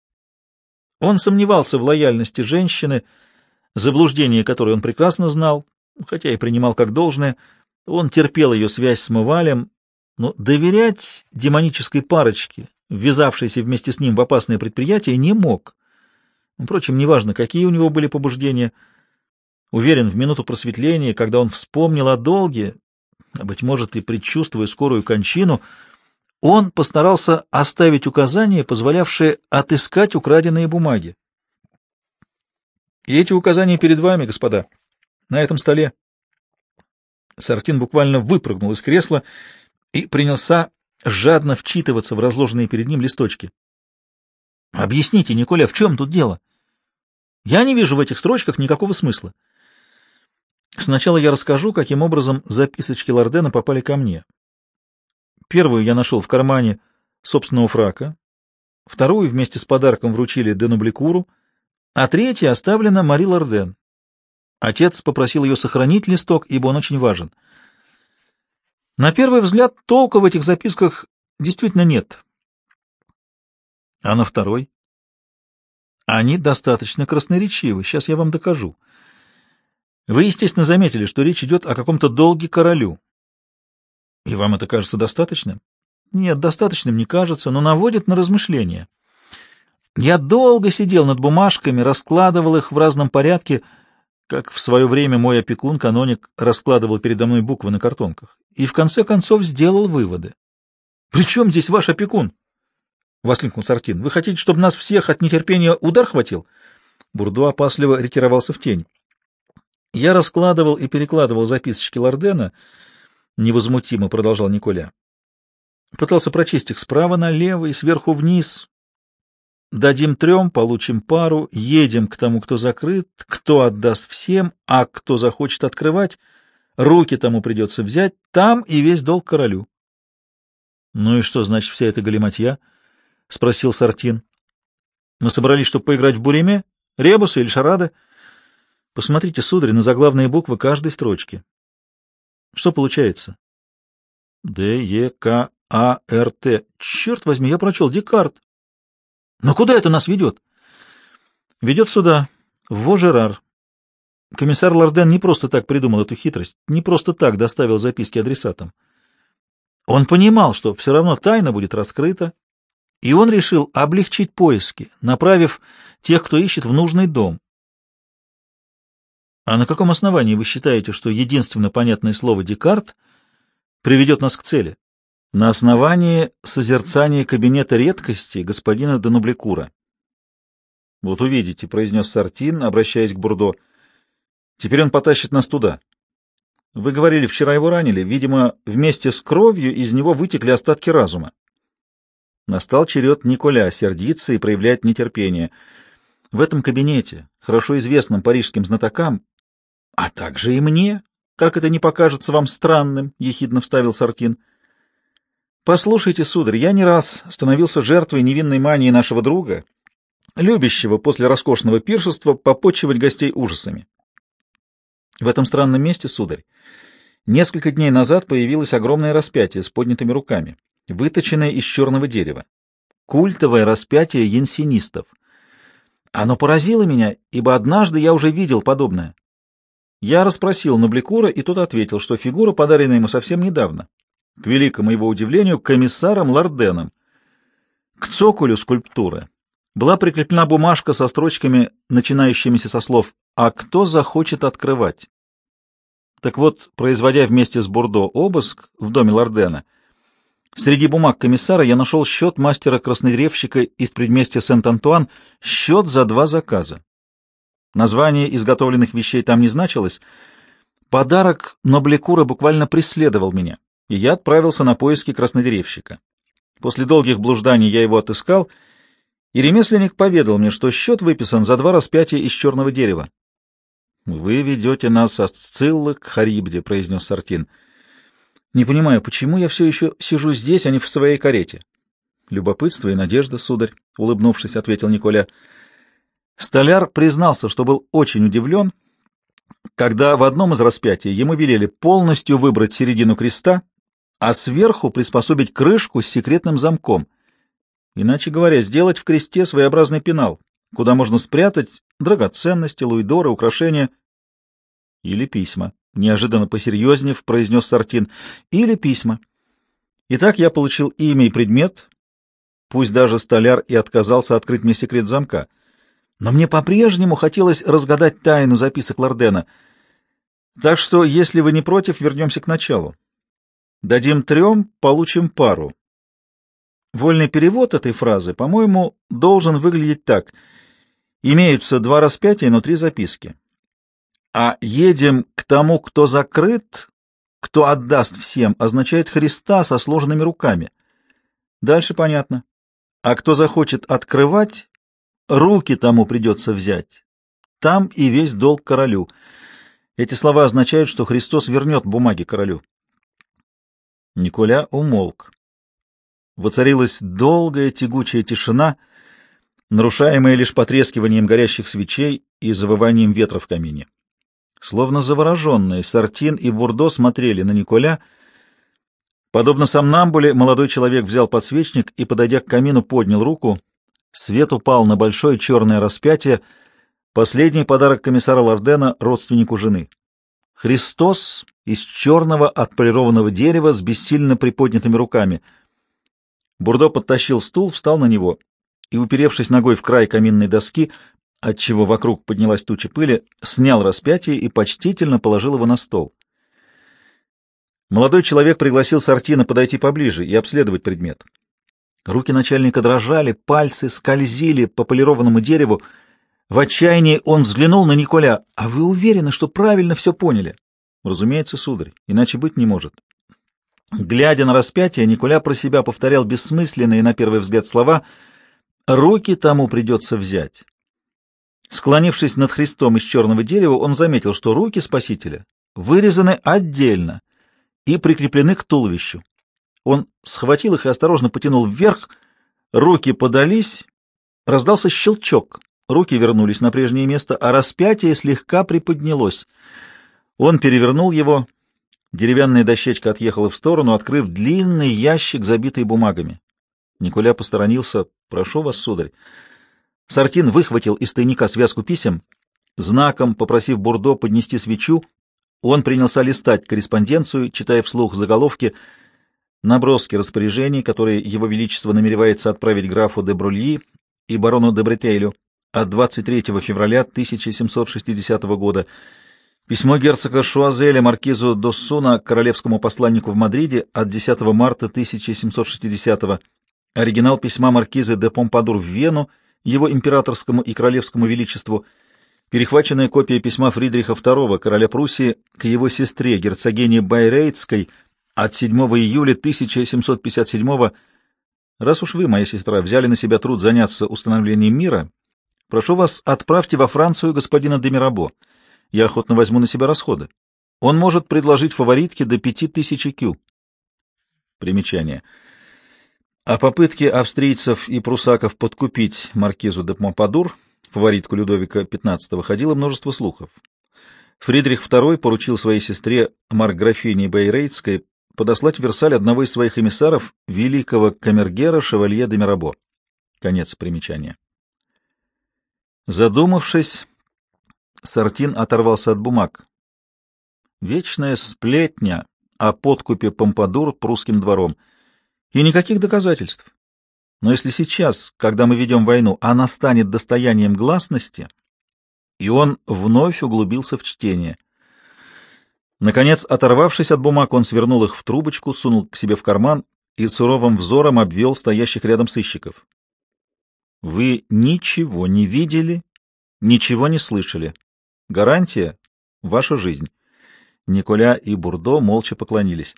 Он сомневался в лояльности женщины, заблуждение которое он прекрасно знал, хотя и принимал как должное. Он терпел ее связь с Мывалем, но доверять демонической парочке, ввязавшейся вместе с ним в опасное предприятие, не мог. Впрочем, неважно, какие у него были побуждения. Уверен, в минуту просветления, когда он вспомнил о долге, а, быть может, и предчувствуя скорую кончину, он постарался оставить указания, позволявшие отыскать украденные бумаги. И эти указания перед вами, господа, на этом столе. Сартин буквально выпрыгнул из кресла и принялся жадно вчитываться в разложенные перед ним листочки. — Объясните, Николя, в чем тут дело? Я не вижу в этих строчках никакого смысла. Сначала я расскажу, каким образом записочки Лордена попали ко мне. Первую я нашел в кармане собственного фрака, вторую вместе с подарком вручили Денубликуру, а третья оставлена Мари Лорден. Отец попросил ее сохранить листок, ибо он очень важен. На первый взгляд, толка в этих записках действительно нет. А на второй? Они достаточно красноречивы. Сейчас я вам докажу. Вы, естественно, заметили, что речь идет о каком-то долге королю. И вам это кажется достаточным? Нет, достаточным не кажется, но наводит на размышления. Я долго сидел над бумажками, раскладывал их в разном порядке, как в свое время мой опекун-каноник раскладывал передо мной буквы на картонках, и в конце концов сделал выводы. — При чем здесь ваш опекун? — воскликнул Сартин. — Вы хотите, чтобы нас всех от нетерпения удар хватил? Бурдо опасливо ретировался в тень. Я раскладывал и перекладывал записочки Лордена, невозмутимо продолжал Николя. Пытался прочесть их справа налево и сверху вниз, Дадим трем, получим пару, едем к тому, кто закрыт, кто отдаст всем, а кто захочет открывать, руки тому придется взять, там и весь долг королю. — Ну и что значит вся эта галиматья? — спросил Сартин. — Мы собрались, чтобы поиграть в буриме, ребусы или шарады? Посмотрите, сударь, на заглавные буквы каждой строчки. Что получается? Д, Е, К, А, Р, Т. Черт возьми, я прочел Декарт. Но куда это нас ведет? Ведет сюда, в Вожерар. Комиссар Лорден не просто так придумал эту хитрость, не просто так доставил записки адресатам. Он понимал, что все равно тайна будет раскрыта, и он решил облегчить поиски, направив тех, кто ищет, в нужный дом. А на каком основании вы считаете, что единственно понятное слово «Декарт» приведет нас к цели? На основании созерцания кабинета редкости господина Данубликура. — Вот увидите, — произнес Сартин, обращаясь к Бурдо. — Теперь он потащит нас туда. Вы говорили, вчера его ранили. Видимо, вместе с кровью из него вытекли остатки разума. Настал черед Николя сердиться и проявлять нетерпение. В этом кабинете, хорошо известном парижским знатокам, а также и мне, как это не покажется вам странным, — ехидно вставил Сартин, — Послушайте, сударь, я не раз становился жертвой невинной мании нашего друга, любящего после роскошного пиршества попочивать гостей ужасами. В этом странном месте, сударь, несколько дней назад появилось огромное распятие с поднятыми руками. выточенное из черного дерева. Культовое распятие янсинистов. Оно поразило меня, ибо однажды я уже видел подобное. Я расспросил Набликура, и тот ответил, что фигура подарена ему совсем недавно. К великому его удивлению, комиссаром Лорденом. К цоколю скульптуры была прикреплена бумажка со строчками, начинающимися со слов «А кто захочет открывать?». Так вот, производя вместе с Бурдо обыск в доме Лордена, среди бумаг комиссара я нашел счет мастера-краснодеревщика из предместья Сент-Антуан, счет за два заказа. Название изготовленных вещей там не значилось. Подарок Ноблекура буквально преследовал меня, и я отправился на поиски краснодеревщика. После долгих блужданий я его отыскал, и ремесленник поведал мне, что счет выписан за два распятия из черного дерева. — Вы ведете нас от Сциллы к Харибде, — произнес Сартин. — Не понимаю, почему я все еще сижу здесь, а не в своей карете? — Любопытство и надежда, сударь, — улыбнувшись, ответил Николя. Столяр признался, что был очень удивлен, когда в одном из распятий ему велели полностью выбрать середину креста, а сверху приспособить крышку с секретным замком. Иначе говоря, сделать в кресте своеобразный пенал, куда можно спрятать драгоценности, луидоры, украшения или письма. Неожиданно посерьезнев произнес Сартин. Или письма. Итак, я получил имя и предмет, пусть даже столяр и отказался открыть мне секрет замка. Но мне по-прежнему хотелось разгадать тайну записок Лордена. Так что, если вы не против, вернемся к началу. Дадим трем, получим пару. Вольный перевод этой фразы, по-моему, должен выглядеть так. Имеются два распятия, но три записки. А «едем к тому, кто закрыт, кто отдаст всем» означает Христа со сложенными руками. Дальше понятно. А кто захочет открывать, руки тому придется взять. Там и весь долг королю. Эти слова означают, что Христос вернет бумаги королю. Николя умолк. Воцарилась долгая тягучая тишина, нарушаемая лишь потрескиванием горящих свечей и завыванием ветра в камине. Словно завороженные, Сартин и Бурдо смотрели на Николя. Подобно сомнамбуле, молодой человек взял подсвечник и, подойдя к камину, поднял руку — Свет упал на большое черное распятие, последний подарок комиссара Лордена родственнику жены. Христос из черного отполированного дерева с бессильно приподнятыми руками. Бурдо подтащил стул, встал на него и, уперевшись ногой в край каминной доски, отчего вокруг поднялась туча пыли, снял распятие и почтительно положил его на стол. Молодой человек пригласил Сартина подойти поближе и обследовать предмет. Руки начальника дрожали, пальцы скользили по полированному дереву. В отчаянии он взглянул на Николя. «А вы уверены, что правильно все поняли?» «Разумеется, сударь, иначе быть не может». Глядя на распятие, Николя про себя повторял бессмысленные на первый взгляд слова «Руки тому придется взять». Склонившись над Христом из черного дерева, он заметил, что руки Спасителя вырезаны отдельно и прикреплены к туловищу. Он схватил их и осторожно потянул вверх. Руки подались, раздался щелчок. Руки вернулись на прежнее место, а распятие слегка приподнялось. Он перевернул его. Деревянная дощечка отъехала в сторону, открыв длинный ящик, забитый бумагами. Николя посторонился. «Прошу вас, сударь». Сартин выхватил из тайника связку писем. Знаком, попросив Бурдо поднести свечу, он принялся листать корреспонденцию, читая вслух заголовки — наброски распоряжений, которые Его Величество намеревается отправить графу де Брульи и барону де Бретейлю от 23 февраля 1760 года, письмо герцога Шуазеля маркизу Доссуна королевскому посланнику в Мадриде от 10 марта 1760 оригинал письма маркизы де Помпадур в Вену его императорскому и королевскому величеству, перехваченная копия письма Фридриха II, короля Пруссии, к его сестре, герцогине Байрейтской, от 7 июля 1757 Раз уж вы, моя сестра, взяли на себя труд заняться установлением мира, прошу вас, отправьте во Францию господина Демирабо. Я охотно возьму на себя расходы. Он может предложить фаворитке до пяти тысяч кю. Примечание. О попытке австрийцев и прусаков подкупить маркизу де Помпадур, фаворитку Людовика XV, ходило множество слухов. Фридрих II поручил своей сестре Марк-графине Бейрейтской подослать в Версаль одного из своих эмиссаров, великого камергера Шевалье де Мирабо. Конец примечания. Задумавшись, Сартин оторвался от бумаг. Вечная сплетня о подкупе Помпадур прусским двором. И никаких доказательств. Но если сейчас, когда мы ведем войну, она станет достоянием гласности, и он вновь углубился в чтение. Наконец, оторвавшись от бумаг, он свернул их в трубочку, сунул к себе в карман и суровым взором обвел стоящих рядом сыщиков. «Вы ничего не видели, ничего не слышали. Гарантия — ваша жизнь». Николя и Бурдо молча поклонились.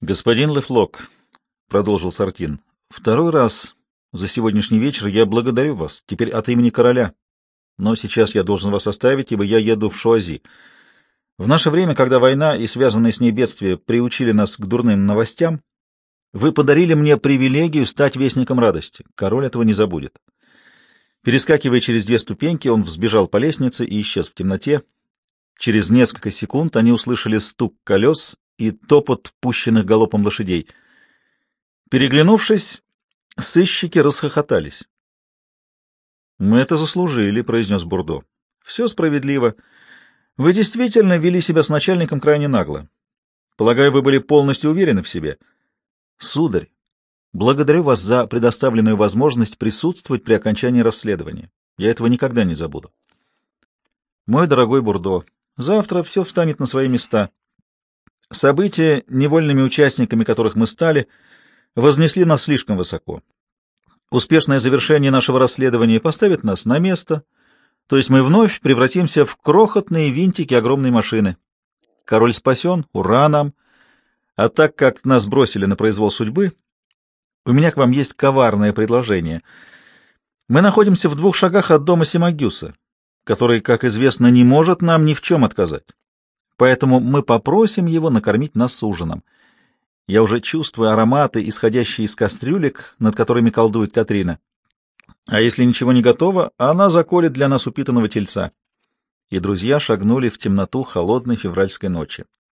«Господин Лефлок», — продолжил Сартин, — «второй раз за сегодняшний вечер я благодарю вас, теперь от имени короля. Но сейчас я должен вас оставить, ибо я еду в Шуази. В наше время, когда война и связанные с ней бедствия приучили нас к дурным новостям, вы подарили мне привилегию стать вестником радости. Король этого не забудет». Перескакивая через две ступеньки, он взбежал по лестнице и исчез в темноте. Через несколько секунд они услышали стук колес и топот пущенных галопом лошадей. Переглянувшись, сыщики расхохотались. «Мы это заслужили», — произнес Бурдо. «Все справедливо. Вы действительно вели себя с начальником крайне нагло. Полагаю, вы были полностью уверены в себе. Сударь, благодарю вас за предоставленную возможность присутствовать при окончании расследования. Я этого никогда не забуду. Мой дорогой Бурдо, Завтра все встанет на свои места. События, невольными участниками которых мы стали, вознесли нас слишком высоко. Успешное завершение нашего расследования поставит нас на место, то есть мы вновь превратимся в крохотные винтики огромной машины. Король спасен, ура нам! А так как нас бросили на произвол судьбы, у меня к вам есть коварное предложение. Мы находимся в двух шагах от дома Симагюса, который, как известно, не может нам ни в чем отказать. Поэтому мы попросим его накормить нас с ужином. Я уже чувствую ароматы, исходящие из кастрюлек, над которыми колдует Катрина. А если ничего не готово, она заколет для нас упитанного тельца. И друзья шагнули в темноту холодной февральской ночи.